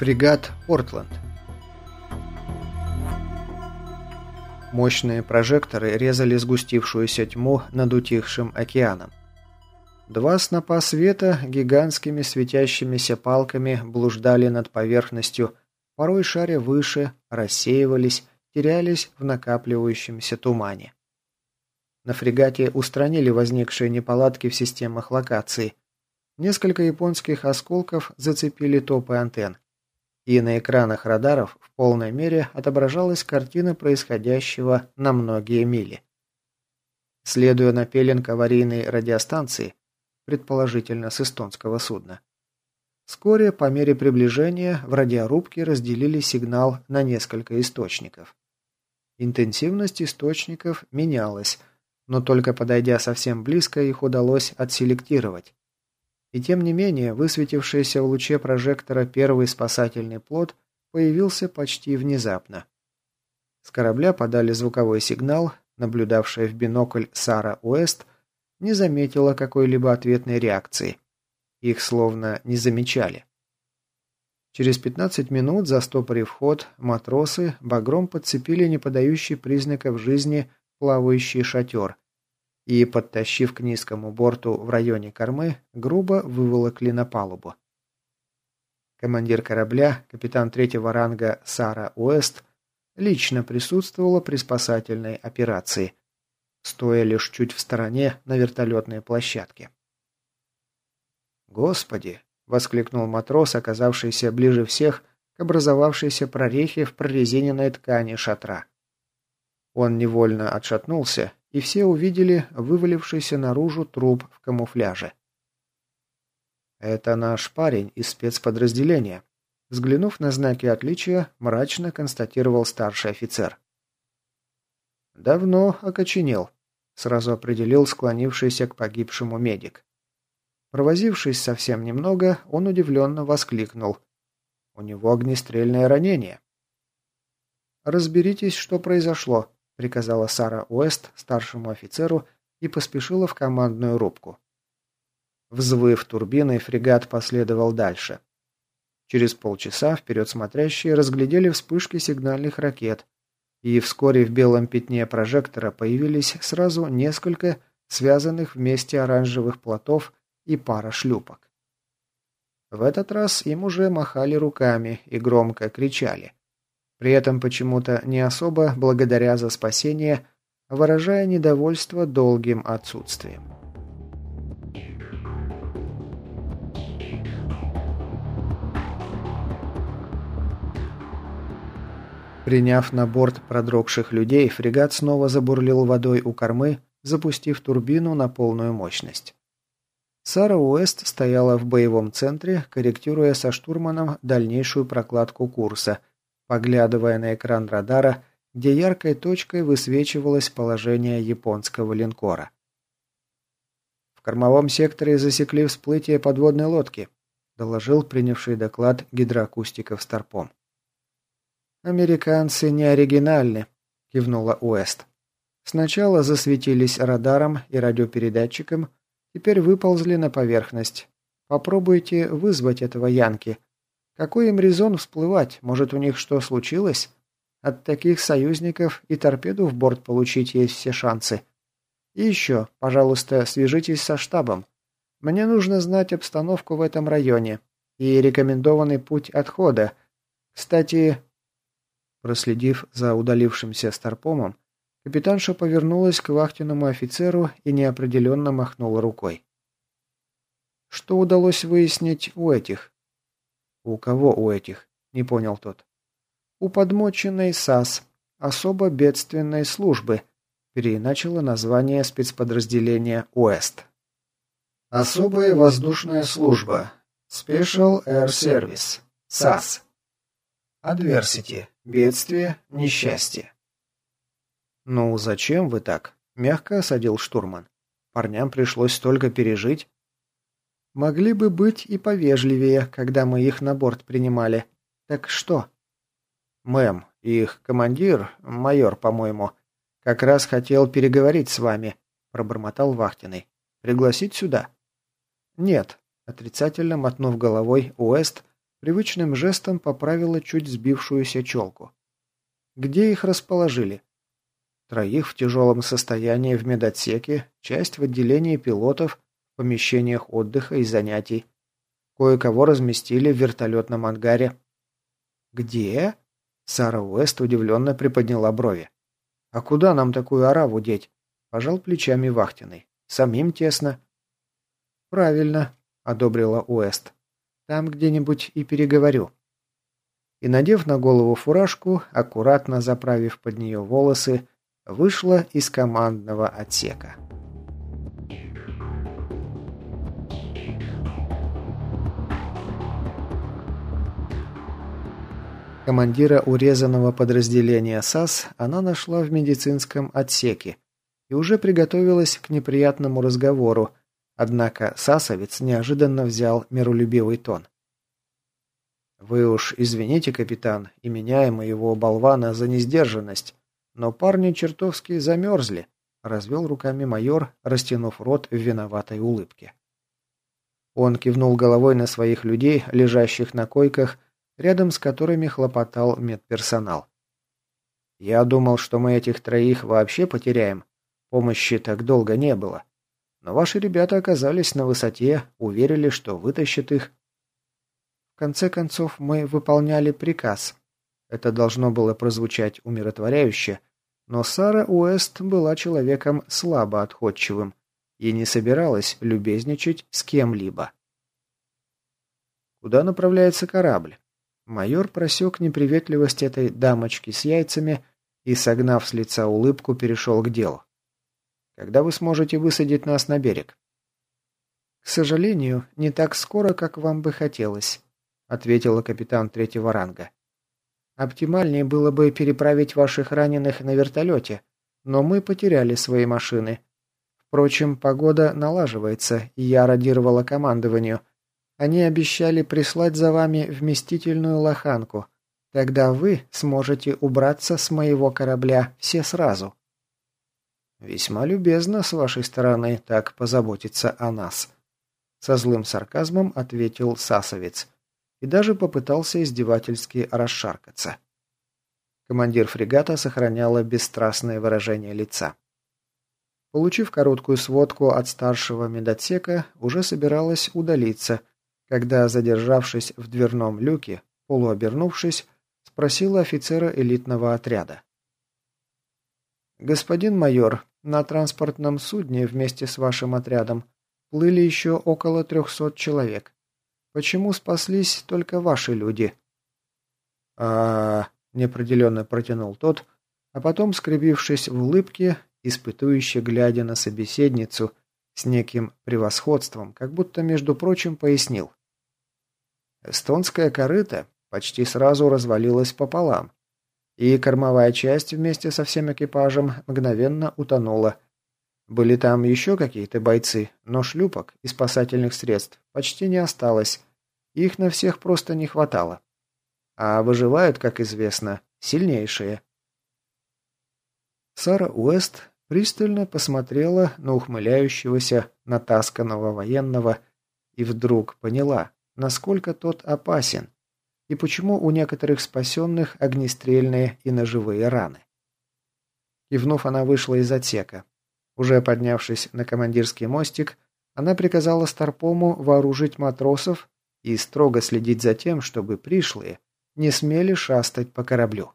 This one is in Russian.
Фрегат «Портленд». Мощные прожекторы резали сгустившуюся тьму над утихшим океаном. Два снопа света гигантскими светящимися палками блуждали над поверхностью, порой шаря выше, рассеивались, терялись в накапливающемся тумане. На фрегате устранили возникшие неполадки в системах локации. Несколько японских осколков зацепили топы антенн и на экранах радаров в полной мере отображалась картина происходящего на многие мили. Следуя на пеленг аварийной радиостанции, предположительно с эстонского судна, вскоре по мере приближения в радиорубке разделили сигнал на несколько источников. Интенсивность источников менялась, но только подойдя совсем близко, их удалось отселектировать. И тем не менее, высветившийся в луче прожектора первый спасательный плот появился почти внезапно. С корабля подали звуковой сигнал, наблюдавшая в бинокль Сара Уэст не заметила какой-либо ответной реакции. Их словно не замечали. Через 15 минут, застопорив ход, матросы багром подцепили неподающий признаков жизни плавающий шатер и, подтащив к низкому борту в районе кормы, грубо выволокли на палубу. Командир корабля, капитан третьего ранга Сара Уэст, лично присутствовала при спасательной операции, стоя лишь чуть в стороне на вертолетной площадке. «Господи!» — воскликнул матрос, оказавшийся ближе всех к образовавшейся прорехе в прорезиненной ткани шатра. Он невольно отшатнулся и все увидели вывалившийся наружу труп в камуфляже. «Это наш парень из спецподразделения», взглянув на знаки отличия, мрачно констатировал старший офицер. «Давно окоченел», — сразу определил склонившийся к погибшему медик. Провозившись совсем немного, он удивленно воскликнул. «У него огнестрельное ранение». «Разберитесь, что произошло», приказала Сара Уэст старшему офицеру и поспешила в командную рубку. Взвыв турбиной, фрегат последовал дальше. Через полчаса вперед смотрящие разглядели вспышки сигнальных ракет, и вскоре в белом пятне прожектора появились сразу несколько связанных вместе оранжевых плотов и пара шлюпок. В этот раз им уже махали руками и громко кричали. При этом почему-то не особо благодаря за спасение, выражая недовольство долгим отсутствием. Приняв на борт продрогших людей, фрегат снова забурлил водой у кормы, запустив турбину на полную мощность. Сара Уэст стояла в боевом центре, корректируя со штурманом дальнейшую прокладку курса – поглядывая на экран радара, где яркой точкой высвечивалось положение японского линкора. В кормовом секторе засекли всплытие подводной лодки, доложил принявший доклад гидроакустиков Старпом. «Американцы не оригинальны», – кивнула Уэст. «Сначала засветились радаром и радиопередатчиком, теперь выползли на поверхность. Попробуйте вызвать этого Янки. Какой им резон всплывать? Может, у них что случилось? От таких союзников и торпеду в борт получить есть все шансы. И еще, пожалуйста, свяжитесь со штабом. Мне нужно знать обстановку в этом районе и рекомендованный путь отхода. Кстати...» Проследив за удалившимся Старпомом, капитанша повернулась к вахтенному офицеру и неопределенно махнула рукой. «Что удалось выяснить у этих?» «У кого у этих?» – не понял тот. «У подмоченной САС, особо бедственной службы», – переиначило название спецподразделения УЭСТ. Особая воздушная служба. Special Air Service. САС. Adversity. Бедствие, несчастье. «Ну, зачем вы так?» – мягко осадил штурман. «Парням пришлось столько пережить». Могли бы быть и повежливее, когда мы их на борт принимали. Так что? Мэм, их командир, майор, по-моему, как раз хотел переговорить с вами, пробормотал Вахтиной. Пригласить сюда? Нет, отрицательно мотнув головой, Уэст Привычным жестом поправила чуть сбившуюся челку. Где их расположили? Троих в тяжелом состоянии в медотсеке, часть в отделении пилотов, помещениях отдыха и занятий. Кое-кого разместили в вертолетном ангаре. «Где?» Сара Уэст удивленно приподняла брови. «А куда нам такую ораву деть?» Пожал плечами вахтенный. «Самим тесно». «Правильно», — одобрила Уэст. «Там где-нибудь и переговорю». И, надев на голову фуражку, аккуратно заправив под нее волосы, вышла из командного отсека. Командира урезанного подразделения САС она нашла в медицинском отсеке и уже приготовилась к неприятному разговору, однако САСовец неожиданно взял миролюбивый тон. «Вы уж извините, капитан, и меня, и моего болвана за несдержанность, но парни чертовски замерзли», — развел руками майор, растянув рот в виноватой улыбке. Он кивнул головой на своих людей, лежащих на койках, рядом с которыми хлопотал медперсонал. «Я думал, что мы этих троих вообще потеряем. Помощи так долго не было. Но ваши ребята оказались на высоте, уверили, что вытащат их. В конце концов, мы выполняли приказ. Это должно было прозвучать умиротворяюще, но Сара Уэст была человеком слабо отходчивым и не собиралась любезничать с кем-либо. Куда направляется корабль? Майор просек неприветливость этой дамочки с яйцами и, согнав с лица улыбку, перешел к делу. «Когда вы сможете высадить нас на берег?» «К сожалению, не так скоро, как вам бы хотелось», ответила капитан третьего ранга. «Оптимальнее было бы переправить ваших раненых на вертолете, но мы потеряли свои машины. Впрочем, погода налаживается, и я радировала командованию, они обещали прислать за вами вместительную лоханку. Тогда вы сможете убраться с моего корабля все сразу». «Весьма любезно с вашей стороны так позаботиться о нас», — со злым сарказмом ответил Сасовец и даже попытался издевательски расшаркаться. Командир фрегата сохраняла бесстрастное выражение лица. Получив короткую сводку от старшего медотсека, уже собиралась удалиться, когда, задержавшись в дверном люке, полуобернувшись, спросила офицера элитного отряда. «Господин майор, на транспортном судне вместе с вашим отрядом плыли еще около трехсот человек. Почему спаслись только ваши люди?» а неопределенно протянул тот, а потом, скребившись в улыбке, испытующе глядя на собеседницу с неким превосходством, как будто, между прочим, пояснил. Эстонская корыта почти сразу развалилась пополам, и кормовая часть вместе со всем экипажем мгновенно утонула. Были там еще какие-то бойцы, но шлюпок и спасательных средств почти не осталось, их на всех просто не хватало. А выживают, как известно, сильнейшие. Сара Уэст пристально посмотрела на ухмыляющегося, натасканного военного и вдруг поняла, насколько тот опасен и почему у некоторых спасенных огнестрельные и ножевые раны. Кивнув, она вышла из отсека. Уже поднявшись на командирский мостик, она приказала Старпому вооружить матросов и строго следить за тем, чтобы пришлые не смели шастать по кораблю.